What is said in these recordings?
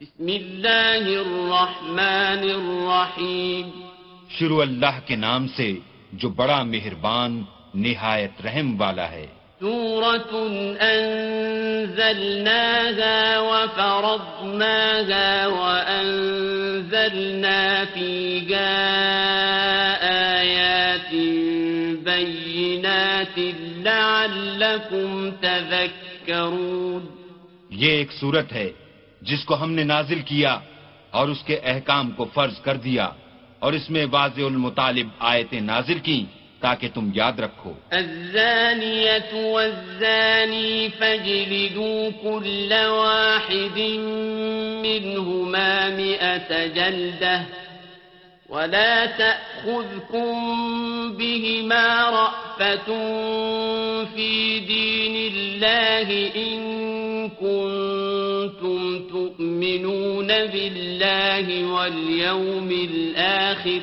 بسم اللہ الرحمن الرحیم۔ شروع اللہ کے نام سے جو بڑا مہربان نہایت رحم والا ہے۔ سورة أنزلناها وفرضناها وأنزلنا فيها آيات بينات لعلكم تذكرون۔ یہ ایک صورت ہے۔ جس کو ہم نے نازل کیا اور اس کے احکام کو فرض کر دیا اور اس میں واضح المطالب آیتیں نازل کی تاکہ تم یاد رکھو۔ الزانية والزاني فاجلدوا كل واحد منهما مئة جلدة ولا تأخذكم بهما رأفة في دين الله إن كنتم تؤمنون بالله واليوم الآخر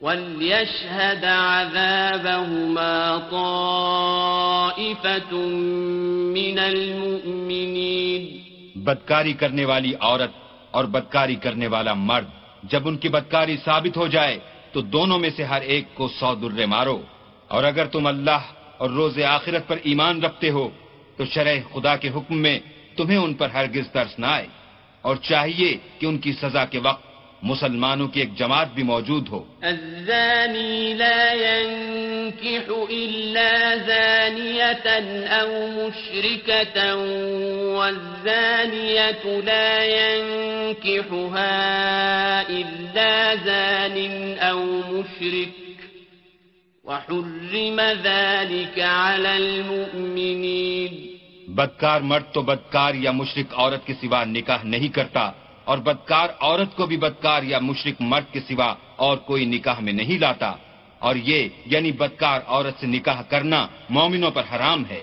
وليشهد عذابهما طائفة من المؤمنين. بدکاری کرنے والی عورت اور بدکاری کرنے والا مرد جب ان کی بدکاری ثابت ہو جائے تو دونوں میں سے ہر ایک کو سو درے مارو اور اگر تم اللہ اور روز آخرت پر ایمان رکھتے ہو تو شرح خدا کے حکم میں تمہیں ان پر ہرگز ترس نہ آئے۔ اور چاہیے کہ ان کی سزا کے وقت مسلمانوں کی ایک جماعت بھی موجود ہو۔ الزاني لا ينكح إلا زانية أو مشركة والزانية لا ينكحها إلا زان أو مشرك وحرم ذلك على المؤمنين بدکار مرد تو بدکار یا مشرق عورت کے سوا نکاح نہیں کرتا اور بدکار عورت کو بھی بدکار یا مشرق مرد کے سوا اور کوئی نکاح میں نہیں لاتا اور یہ یعنی بدکار عورت سے نکاح کرنا مومنوں پر حرام ہے۔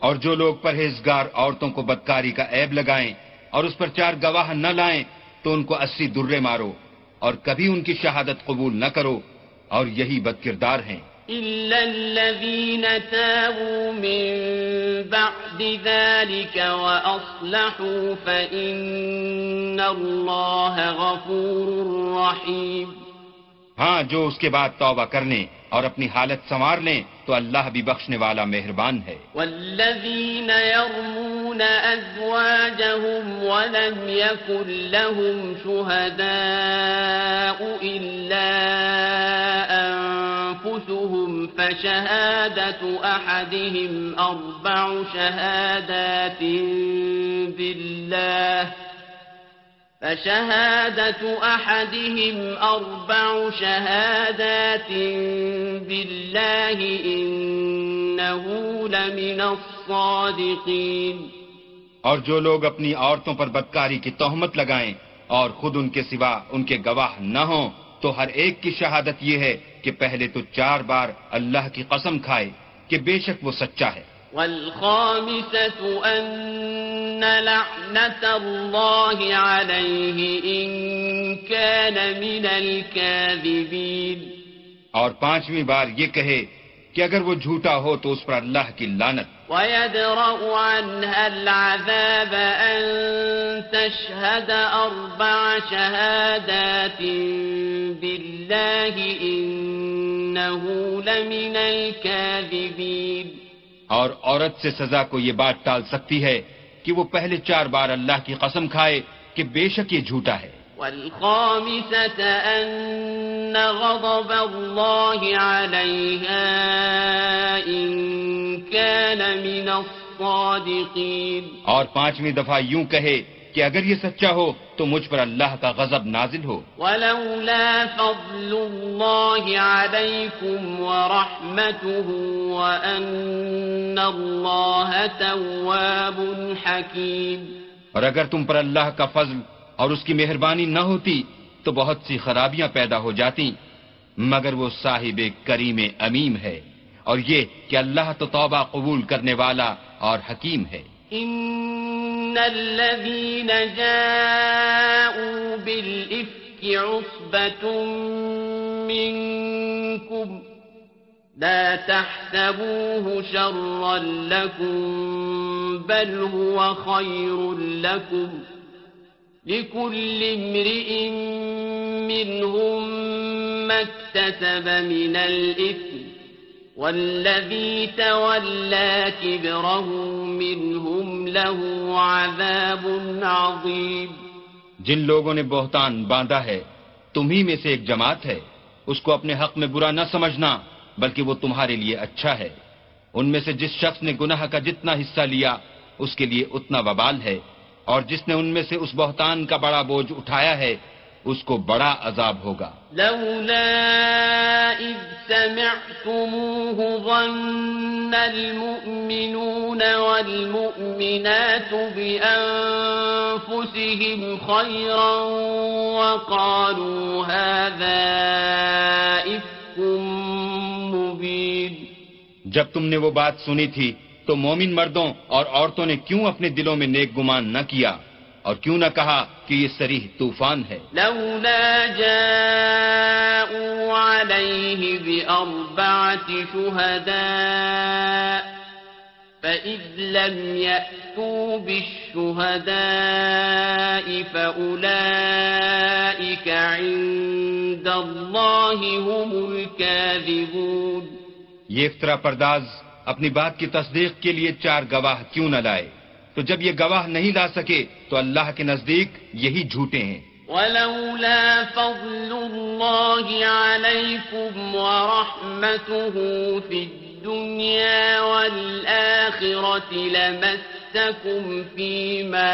اور جو لوگ پرہیزگار عورتوں کو بدکاری کا عیب لگائیں اور اس پر چار گواہ نہ لائیں تو ان کو اسی درے مارو اور کبھی ان کی شہادت قبول نہ کرو اور یہی بد کردار ہیں۔ إلا الذين تابوا من بعد ذلك وأصلحوا فإن الله غفور رحيم۔ ہاں جو اس کے بعد توبہ کرنے اور اپنی حالت سنوار لیں تو اللہ بھی بخشنے والا مہربان ہے۔ والذين يرمون أزواجهم ولم يكن لهم شهداء إلا أنفسهم فشهادة أحدهم أربع شهادات بالله فشهادة أحدهم أربع شهادات بالله إنه لمن الصادقين. اور جو لوگ اپنی عورتوں پر بدکاری کی تہمت لگائیں اور خود ان کے سوا ان کے گواہ نہ ہوں، تو ہر ایک کی شہادت یہ ہے کہ پہلے تو چار بار اللہ کی قسم کھائے کہ بے شک وہ سچا ہے۔ والخامسة أن لعنة الله عليه إن كان من الكاذبين. اور پانچویں بار یہ کہے کہ اگر وہ جھوٹا ہو تو اس پر اللہ کی لانت ويدرأ عنها العذاب أن تشهد أربع شهادات بالله إنه لمن الكاذبين. اور عورت سے سزا کو یہ بات ٹال سکتی ہے کہ وہ پہلے چار بار اللہ کی قسم کھائے کہ بے شک یہ جھوٹا ہے۔ والخامسة أن غضب الله عليها إن كان من الصادقين. اور پانچویں دفعہ یوں کہے کہ اگر یہ سچا ہو تو مجھ پر اللہ کا غضب نازل ہو۔ ولولا فضل الله عليكم ورحمته وأن الله تواب حكيم۔ اور اگر تم پر اللہ کا فضل اور اس کی مہربانی نہ ہوتی تو بہت سی خرابیاں پیدا ہو جاتی مگر وہ صاحب کریم امیم ہے اور یہ کہ اللہ تو توبہ قبول کرنے والا اور حکیم ہے۔ إن الذين جاءوا بالإفك عصبة منكم لا تحسبوه شرا لكم بل هو خير لكم لكل امرئ منهم ما اكتسب من الإثم والذي تولى كبره منهم له عذاب عظيم جن لوگوں نے بہتان باندھا ہے تمہیں میں سے ایک جماعت ہے۔ اس کو اپنے حق میں برا نہ سمجھنا، بلکہ وہ تمہارے لیے اچھا ہے۔ ان میں سے جس شخص نے گناہ کا جتنا حصہ لیا، اس کے لیے اتنا وبال ہے۔ اور جس نے ان میں سے اس بہتان کا بڑا بوجھ اٹھایا ہے اس کو بڑا عذاب ہوگا۔ لولا إذ سمعتموه ظن المؤمنون والمؤمنات بأنفسهم خيرا وقالوا هذا إفك مبين۔ جب تم نے وہ بات سنی تھی تو مومن مردوں اور عورتوں نے کیوں اپنے دلوں میں نیک گمان نہ کیا؟ اور کیوں نہ کہا کہ یہ سریح طوفان ہے۔ لولا جاءوا عليه بأربعة شهداء فإذ لم يأتوا بالشهداء فأولئك عند الله هم الكاذبون۔ یہ افطرا پرداز اپنی بات کی تصدیق کے لیے چار گواہ کیوں نہ لائے؟ تو جب یہ گواہ نہیں لا سکے تو اللہ کے نزدیک یہی جھوٹے ہیں۔ ولولا فضل الله عليكم ورحمته في الدنيا والآخرة لمسكم فيما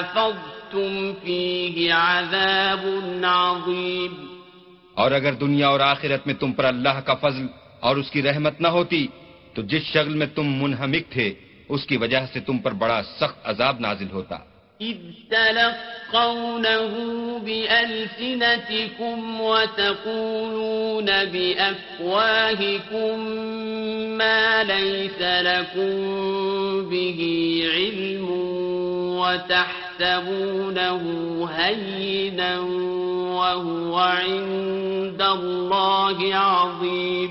أفضتم فيه عذاب عظيم۔ اور اگر دنیا اور آخرت میں تم پر اللہ کا فضل اور اس کی رحمت نہ ہوتی تو جس شغل میں تم منہمک تھے اس کی وجہ سے تم پر بڑا سخت عذاب نازل ہوتا۔ إذ تلقونه بألسنتكم وتقولون بأفواهكم ما ليس لكم به علم وتحسبونه هينا وهو عند الله عظيم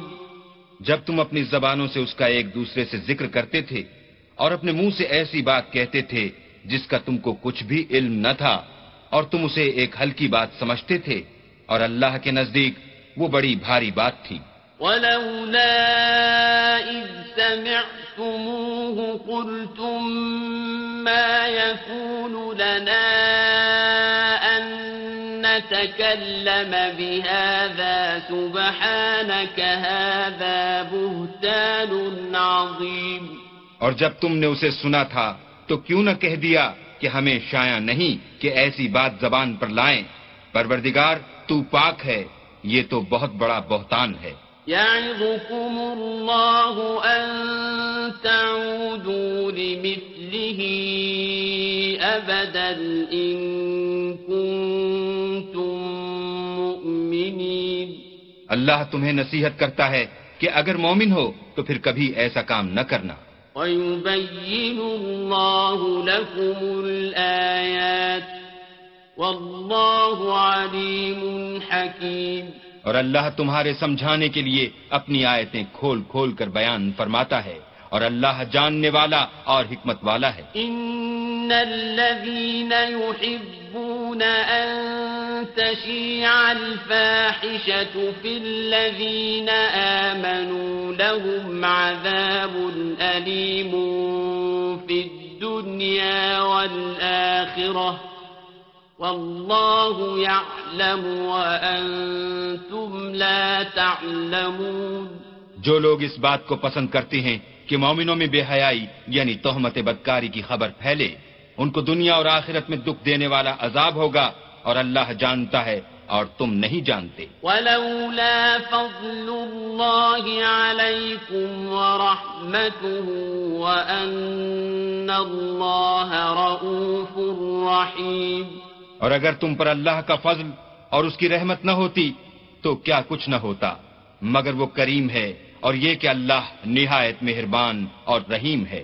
جب تم اپنی زبانوں سے اس کا ایک دوسرے سے ذکر کرتے تھے اور اپنے منہ سے ایسی بات کہتے تھے جس کا تم کو کچھ بھی علم نہ تھا، اور تم اسے ایک ہلکی بات سمجھتے تھے، اور اللہ کے نزدیک وہ بڑی بھاری بات تھی۔ ولولا إذ سمعتموه قلتم ما يكون لنا أن نتكلم بهذا سبحانك هذا بهتان عظيم اور جب تم نے اسے سنا تھا تو کیوں نہ کہہ دیا کہ ہمیں شایا نہیں کہ ایسی بات زبان پر لائیں۔ پروردگار تو پاک ہے یہ تو بہت بڑا بہتان ہے۔ يعظكم الله أن تعودوا لمثله أبدا إن كنتم مؤمنين اللہ تمہیں نصیحت کرتا ہے کہ اگر مومن ہو تو پھر کبھی ایسا کام نہ کرنا۔ ويبين الله لكم الآيات والله عليم حكيم اور اللہ تمہارے سمجھانے کے لیے اپنی آیتیں کھول کھول کر بیان فرماتا ہے اور اللہ جاننے والا اور حکمت والا ہے۔ إن الذين يحبون أن تشيع الفاحشة في الذين آمنوا لهم عذاب أليم في الدنيا والآخرة. والله يعلم وأنتم لا تعلمون. جو لوگ اس بات کو پسند کرتے ہیں کہ مومنوں میں بے حیائی یعنی تہمت بدکاری کی خبر پھیلے، ان کو دنیا اور آخرت میں دکھ دینے والا عذاب ہوگا۔ اور اللہ جانتا ہے اور تم نہیں جانتے۔ ولولا فضل الله عليكم ورحمته وأن الله رؤوف رحيم اور اگر تم پر اللہ کا فضل اور اس کی رحمت نہ ہوتی تو کیا کچھ نہ ہوتا مگر وہ کریم ہے اور یہ کہ اللہ نہایت مہربان اور رحیم ہے۔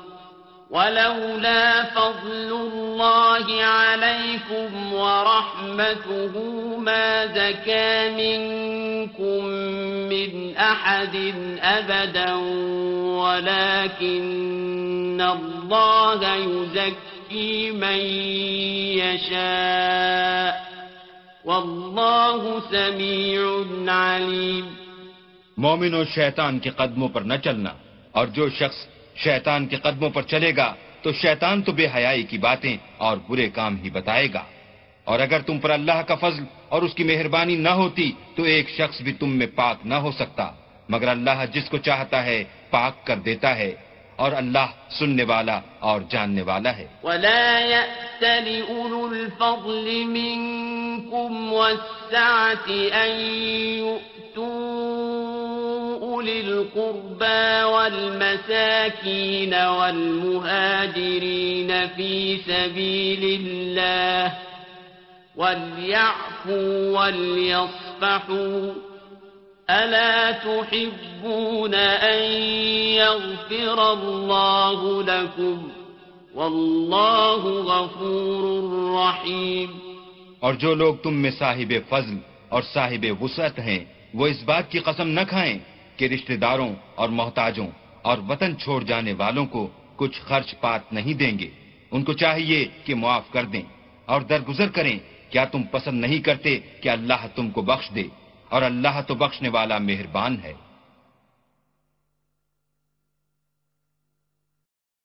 ولولا فضل الله عليكم ورحمته ما زكى منكم من أحد أبدا، ولكن الله يزكي من يشاء. والله سميع عليم. مومن و شیطان کے قدموں پر نہ چلنا اور جو شخص شیطان کے قدموں پر چلے گا تو شیطان تو بے حیائی کی باتیں اور برے کام ہی بتائے گا۔ اور اگر تم پر اللہ کا فضل اور اس کی مہربانی نہ ہوتی تو ایک شخص بھی تم میں پاک نہ ہو سکتا۔ مگر اللہ جس کو چاہتا ہے پاک کر دیتا ہے اور اللہ سننے والا اور جاننے والا ہے۔ ولا يأتل أولو الفضل منكم والسعة أن يؤتوا أولي القربى والمساكين والمهاجرين في سبيل الله وليعفوا وليصفحوا ألا تحبون أن يغفر الله لكم والله غفور رحيم اور جو لوگ تم میں صاحب فضل اور صاحب وسعت ہیں، وہ اس بات کی قسم نہ کھائیں کہ رشتہ داروں اور محتاجوں اور وطن چھوڑ جانے والوں کو کچھ خرچ پات نہیں دیں گے۔ ان کو چاہیے کہ معاف کر دیں اور درگزر کریں۔ کیا تم پسند نہیں کرتے کہ اللہ تم کو بخش دے؟ اور اللہ تو بخشنے والا مہربان ہے۔